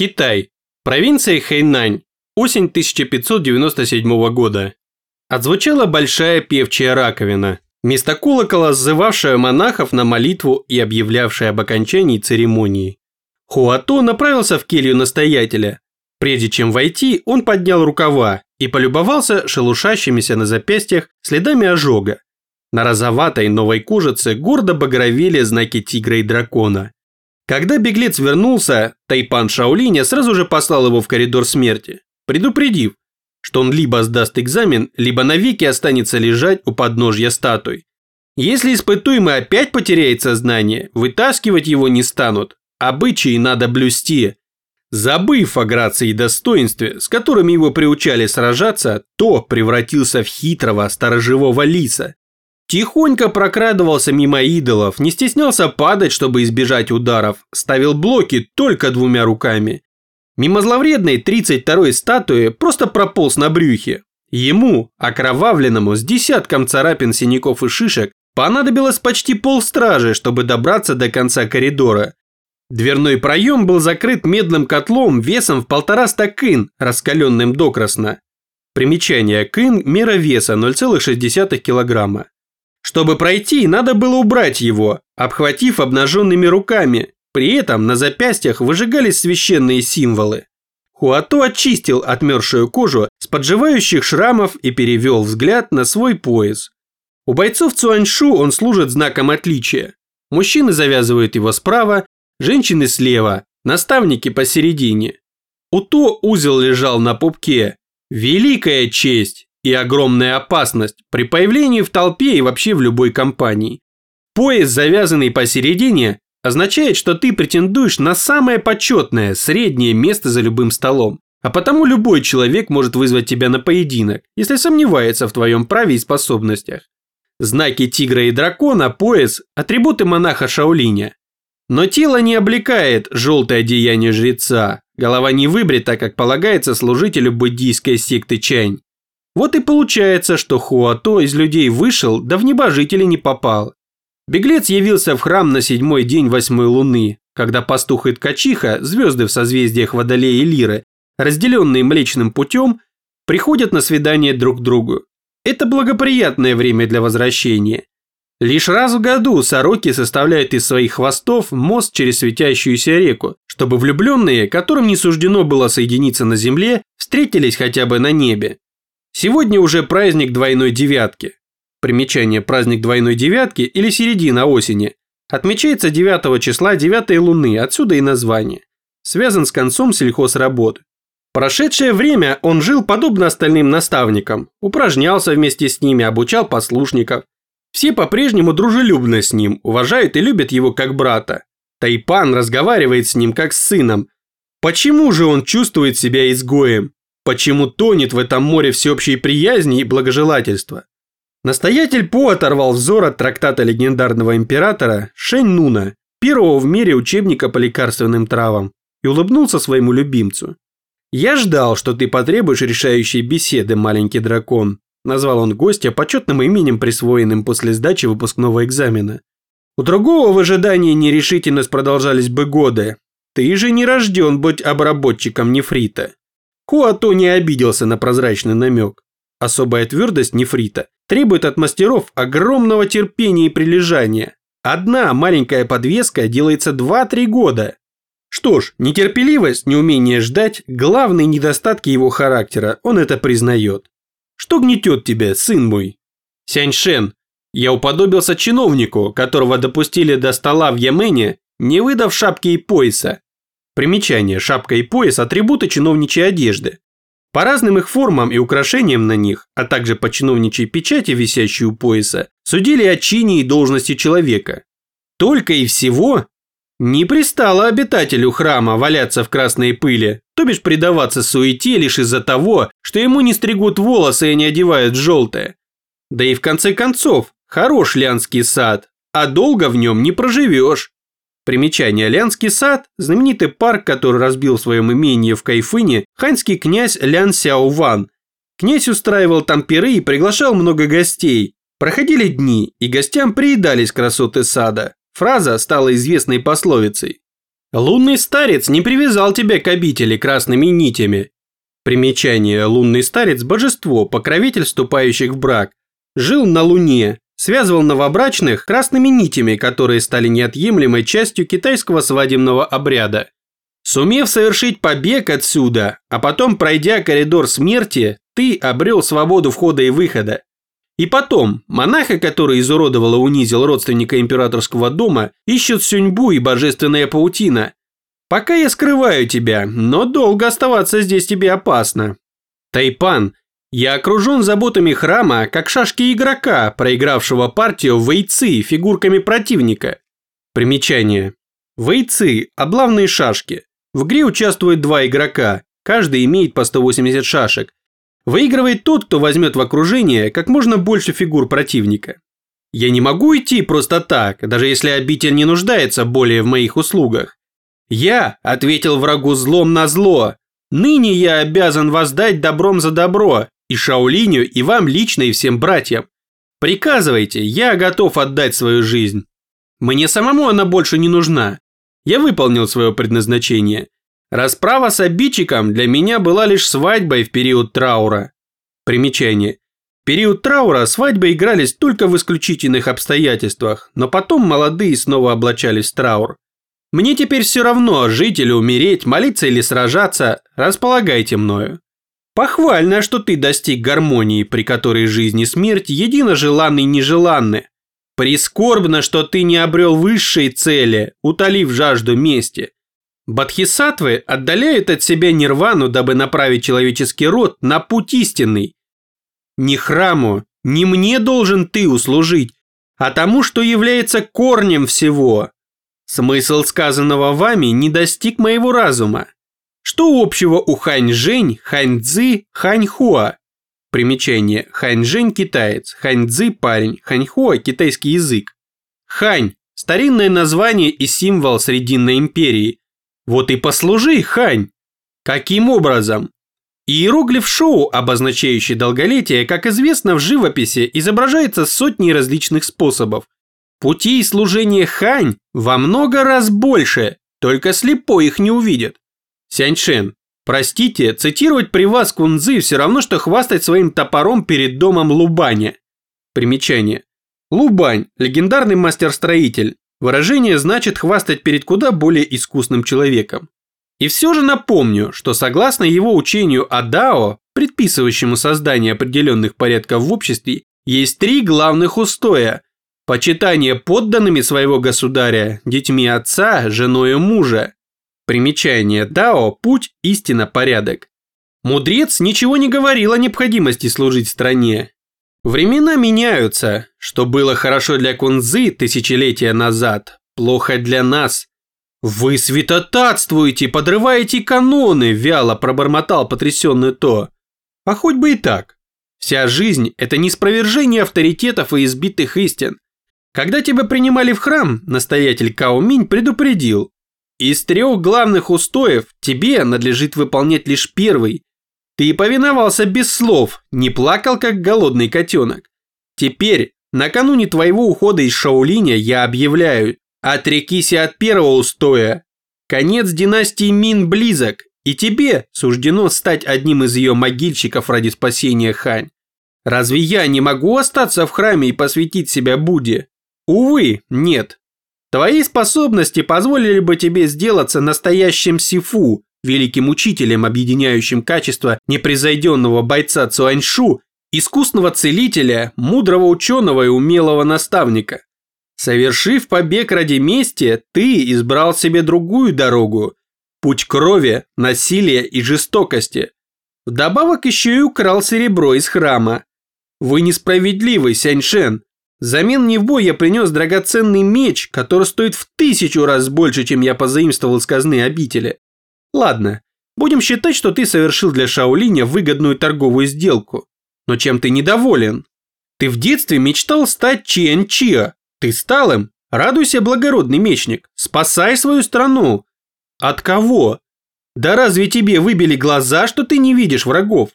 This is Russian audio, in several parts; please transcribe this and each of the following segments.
Китай. Провинция Хэйнань. Осень 1597 года. Отзвучала большая певчая раковина. Место колокола, сзывавшая монахов на молитву и объявлявшая об окончании церемонии. Хуато направился в келью настоятеля. Прежде чем войти, он поднял рукава и полюбовался шелушащимися на запястьях следами ожога. На розоватой новой кожице гордо багровели знаки тигра и дракона. Когда беглец вернулся, Тайпан Шаолиня сразу же послал его в коридор смерти, предупредив, что он либо сдаст экзамен, либо навеки останется лежать у подножья статуи. Если испытуемый опять потеряет сознание, вытаскивать его не станут. Обычаи надо блюсти. Забыв о грации и достоинстве, с которыми его приучали сражаться, то превратился в хитрого сторожевого лиса, Тихонько прокрадывался мимо идолов, не стеснялся падать, чтобы избежать ударов, ставил блоки только двумя руками. Мимо зловредной 32-й статуи просто прополз на брюхе. Ему, окровавленному, с десятком царапин, синяков и шишек, понадобилось почти полстражи, чтобы добраться до конца коридора. Дверной проем был закрыт медным котлом весом в полтора стакын, раскаленным докрасно. Примечание. Кын – мера веса 0,6 килограмма. Чтобы пройти, надо было убрать его, обхватив обнаженными руками. При этом на запястьях выжигались священные символы. Хуато очистил отмершую кожу с подживающих шрамов и перевел взгляд на свой пояс. У бойцов Цуаньшу он служит знаком отличия. Мужчины завязывают его справа, женщины слева, наставники посередине. У то узел лежал на пупке. Великая честь! И огромная опасность при появлении в толпе и вообще в любой компании. Пояс, завязанный посередине, означает, что ты претендуешь на самое почетное, среднее место за любым столом. А потому любой человек может вызвать тебя на поединок, если сомневается в твоем праве и способностях. Знаки тигра и дракона, пояс – атрибуты монаха Шаолиня. Но тело не облекает желтое одеяние жреца, голова не выбрита, как полагается служителю буддийской секты Чань. Вот и получается, что Хуато из людей вышел, да в небожители не попал. Беглец явился в храм на седьмой день восьмой луны, когда пастух и ткачиха, звезды в созвездиях Водолея и Лиры, разделенные Млечным путем, приходят на свидание друг к другу. Это благоприятное время для возвращения. Лишь раз в году сороки составляют из своих хвостов мост через светящуюся реку, чтобы влюбленные, которым не суждено было соединиться на земле, встретились хотя бы на небе. Сегодня уже праздник двойной девятки. Примечание праздник двойной девятки или середина осени. Отмечается 9 числа 9 луны, отсюда и название. Связан с концом сельхозработы. Прошедшее время он жил подобно остальным наставникам, упражнялся вместе с ними, обучал послушников. Все по-прежнему дружелюбны с ним, уважают и любят его как брата. Тайпан разговаривает с ним как с сыном. Почему же он чувствует себя изгоем? Почему тонет в этом море всеобщей приязни и благожелательства? Настоятель По оторвал взор от трактата легендарного императора Шэнь Нуна, первого в мире учебника по лекарственным травам, и улыбнулся своему любимцу. «Я ждал, что ты потребуешь решающей беседы, маленький дракон», назвал он гостя почетным именем, присвоенным после сдачи выпускного экзамена. У другого в ожидании нерешительность продолжались бы годы. Ты же не рожден быть обработчиком нефрита. Хуато не обиделся на прозрачный намек. Особая твердость нефрита требует от мастеров огромного терпения и прилежания. Одна маленькая подвеска делается 2-3 года. Что ж, нетерпеливость, неумение ждать – главные недостатки его характера, он это признает. Что гнетет тебя, сын мой? Сяньшен, я уподобился чиновнику, которого допустили до стола в Ямене, не выдав шапки и пояса. Примечание, шапка и пояс – атрибуты чиновничьей одежды. По разным их формам и украшениям на них, а также по чиновничьей печати, висящей у пояса, судили о чине и должности человека. Только и всего не пристало обитателю храма валяться в красной пыли, то бишь предаваться суете лишь из-за того, что ему не стригут волосы и не одевают желтое. Да и в конце концов, хорош лянский сад, а долго в нем не проживешь. Примечание. Лянский сад – знаменитый парк, который разбил в своем имении в Кайфыне ханьский князь Лян Сяован. Князь устраивал там пиры и приглашал много гостей. Проходили дни, и гостям приедались красоты сада. Фраза стала известной пословицей. Лунный старец не привязал тебя к обители красными нитями. Примечание. Лунный старец – божество, покровитель вступающих в брак. Жил на Луне, связывал новобрачных красными нитями, которые стали неотъемлемой частью китайского свадебного обряда. Сумев совершить побег отсюда, а потом пройдя коридор смерти, ты обрел свободу входа и выхода. И потом, монаха, который изуродовал и унизил родственника императорского дома, ищут сюньбу и божественная паутина. Пока я скрываю тебя, но долго оставаться здесь тебе опасно. Тайпан, я окружен заботами храма, как шашки игрока, проигравшего партию в вейцы фигурками противника. Примечание. Вейцы – облавные шашки. В игре участвуют два игрока, каждый имеет по 180 шашек, Выигрывает тот, кто возьмет в окружение как можно больше фигур противника. Я не могу идти просто так, даже если обитель не нуждается более в моих услугах. Я ответил врагу злом на зло. Ныне я обязан воздать добром за добро, и Шаолиню, и вам лично, и всем братьям. Приказывайте, я готов отдать свою жизнь. Мне самому она больше не нужна. Я выполнил свое предназначение. Расправа с обидчиком для меня была лишь свадьбой в период траура. Примечание. В период траура свадьбы игрались только в исключительных обстоятельствах, но потом молодые снова облачались в траур. Мне теперь все равно, жить или умереть, молиться или сражаться, располагайте мною. Похвально, что ты достиг гармонии, при которой жизнь и смерть едино желанны и нежеланны. Прискорбно, что ты не обрел высшие цели, утолив жажду мести – Бодхисаттвы отдаляют от себя нирвану, дабы направить человеческий род на путь истинный. Не храму, не мне должен ты услужить, а тому, что является корнем всего. Смысл сказанного вами не достиг моего разума. Что общего у Хань-Жень, Хань-Цзы, Хань-Хуа? Примечание. Хань-Жень – китаец, Хань-Цзы – парень, Хань-Хуа – китайский язык. Хань – старинное название и символ Срединной империи, вот и послужи, Хань. Каким образом? Иероглиф шоу, обозначающий долголетие, как известно в живописи, изображается сотней различных способов. Путей служения Хань во много раз больше, только слепой их не увидит. Сяньшен, простите, цитировать при вас кунзы все равно, что хвастать своим топором перед домом Лубаня. Примечание. Лубань – легендарный мастер-строитель, Выражение значит хвастать перед куда более искусным человеком. И все же напомню, что согласно его учению о Дао, предписывающему создание определенных порядков в обществе, есть три главных устоя – почитание подданными своего государя, детьми отца, женою мужа. Примечание Дао – путь, истина, порядок. Мудрец ничего не говорил о необходимости служить стране, Времена меняются. Что было хорошо для Кунзы тысячелетия назад, плохо для нас. Вы святотатствуете, подрываете каноны, вяло пробормотал потрясенный То. А хоть бы и так. Вся жизнь – это неспровержение авторитетов и избитых истин. Когда тебя принимали в храм, настоятель Као Минь предупредил. Из трех главных устоев тебе надлежит выполнять лишь первый, ты повиновался без слов, не плакал, как голодный котенок. Теперь, накануне твоего ухода из Шаолиня, я объявляю, отрекись от первого устоя. Конец династии Мин близок, и тебе суждено стать одним из ее могильщиков ради спасения Хань. Разве я не могу остаться в храме и посвятить себя Будде? Увы, нет. Твои способности позволили бы тебе сделаться настоящим сифу, великим учителем, объединяющим качество непревзойденного бойца Цуаньшу, искусного целителя, мудрого ученого и умелого наставника. Совершив побег ради мести, ты избрал себе другую дорогу – путь крови, насилия и жестокости. Вдобавок еще и украл серебро из храма. Вы несправедливый, Сяньшен. Взамен него я принес драгоценный меч, который стоит в тысячу раз больше, чем я позаимствовал из казны обители. Ладно, будем считать, что ты совершил для Шаолиня выгодную торговую сделку. Но чем ты недоволен? Ты в детстве мечтал стать Чиэн Чиа. Ты стал им. Радуйся, благородный мечник. Спасай свою страну. От кого? Да разве тебе выбили глаза, что ты не видишь врагов?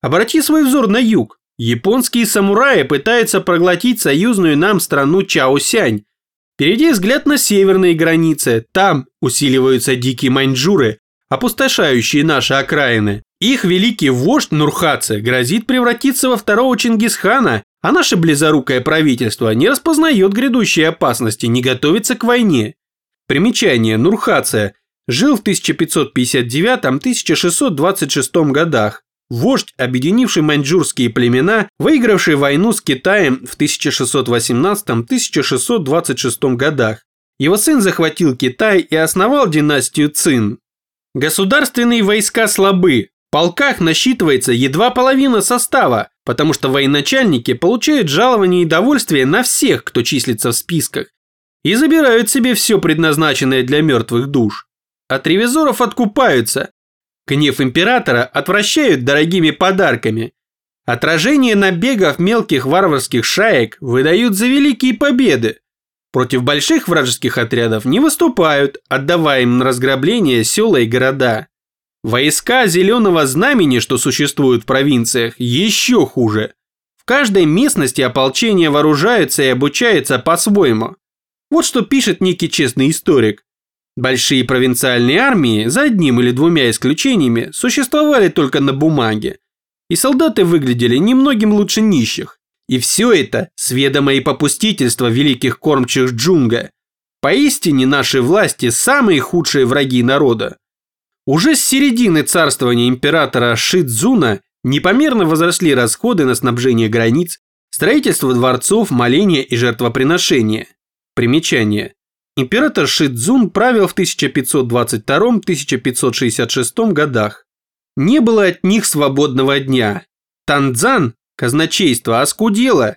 Обрати свой взор на юг. Японские самураи пытаются проглотить союзную нам страну Чаосянь. Перейди взгляд на северные границы. Там усиливаются дикие маньчжуры, опустошающие наши окраины. Их великий вождь Нурхаце грозит превратиться во второго Чингисхана, а наше близорукое правительство не распознает грядущие опасности, не готовится к войне. Примечание. Нурхаце жил в 1559-1626 годах. Вождь, объединивший маньчжурские племена, выигравший войну с Китаем в 1618-1626 годах. Его сын захватил Китай и основал династию Цин. Государственные войска слабы, в полках насчитывается едва половина состава, потому что военачальники получают жалование и довольствие на всех, кто числится в списках, и забирают себе все предназначенное для мертвых душ. От ревизоров откупаются. Гнев императора отвращают дорогими подарками. Отражение набегов мелких варварских шаек выдают за великие победы. Против больших вражеских отрядов не выступают, отдавая им на разграбление села и города. Войска Зеленого Знамени, что существуют в провинциях, еще хуже. В каждой местности ополчение вооружается и обучается по-своему. Вот что пишет некий честный историк. Большие провинциальные армии, за одним или двумя исключениями, существовали только на бумаге. И солдаты выглядели немногим лучше нищих. И все это с ведома и попустительства великих кормчих джунга. Поистине наши власти самые худшие враги народа. Уже с середины царствования императора Шидзуна непомерно возросли расходы на снабжение границ, строительство дворцов, моления и жертвоприношения. Примечание. Император Шидзун правил в 1522-1566 годах. Не было от них свободного дня. Танзан, казначейство, оскудело.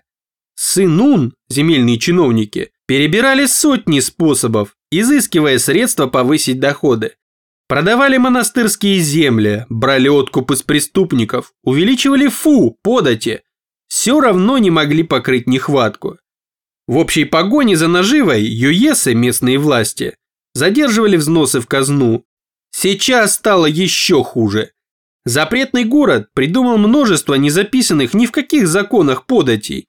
Сынун, земельные чиновники, перебирали сотни способов, изыскивая средства повысить доходы. Продавали монастырские земли, брали откуп из преступников, увеличивали фу, подати. Все равно не могли покрыть нехватку. В общей погоне за наживой юесы, местные власти, задерживали взносы в казну. Сейчас стало еще хуже. Запретный город придумал множество незаписанных ни в каких законах податей.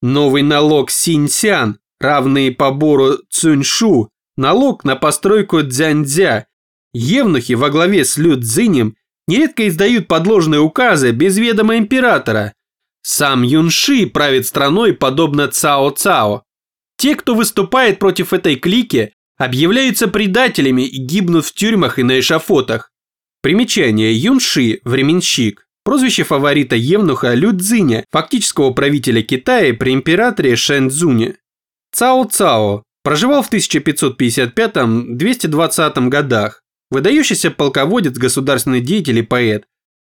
Новый налог Синьсян, равный побору Цюньшу, налог на постройку Дзяньцзя Евнухи во главе с Лю Цзинем нередко издают подложные указы без ведома императора. Сам Юнши правит страной подобно Цао Цао. Те, кто выступает против этой клики, объявляются предателями и гибнут в тюрьмах и на эшафотах. Примечание Юнши – временщик. Прозвище фаворита Евнуха Лю Цзиня, фактического правителя Китая при императоре Шэн Цзуне. Цао Цао проживал в 1555-220 годах. Выдающийся полководец, государственный деятель и поэт.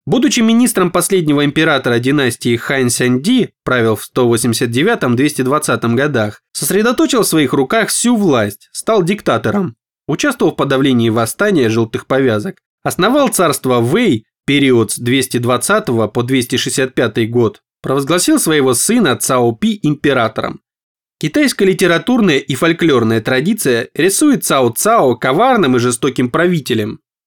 Будучи министром последнего императора династии Хань Сяньди, правил в 189-220 годах, сосредоточил в своих руках всю власть, стал диктатором. Участвовал в подавлении восстания желтых повязок. Основал царство Вэй, период с 220 по 265 год. Провозгласил своего сына Цао Пи императором. Китайская литературная и фольклорная традиция рисует Цао Цао коварным и жестоким правителем.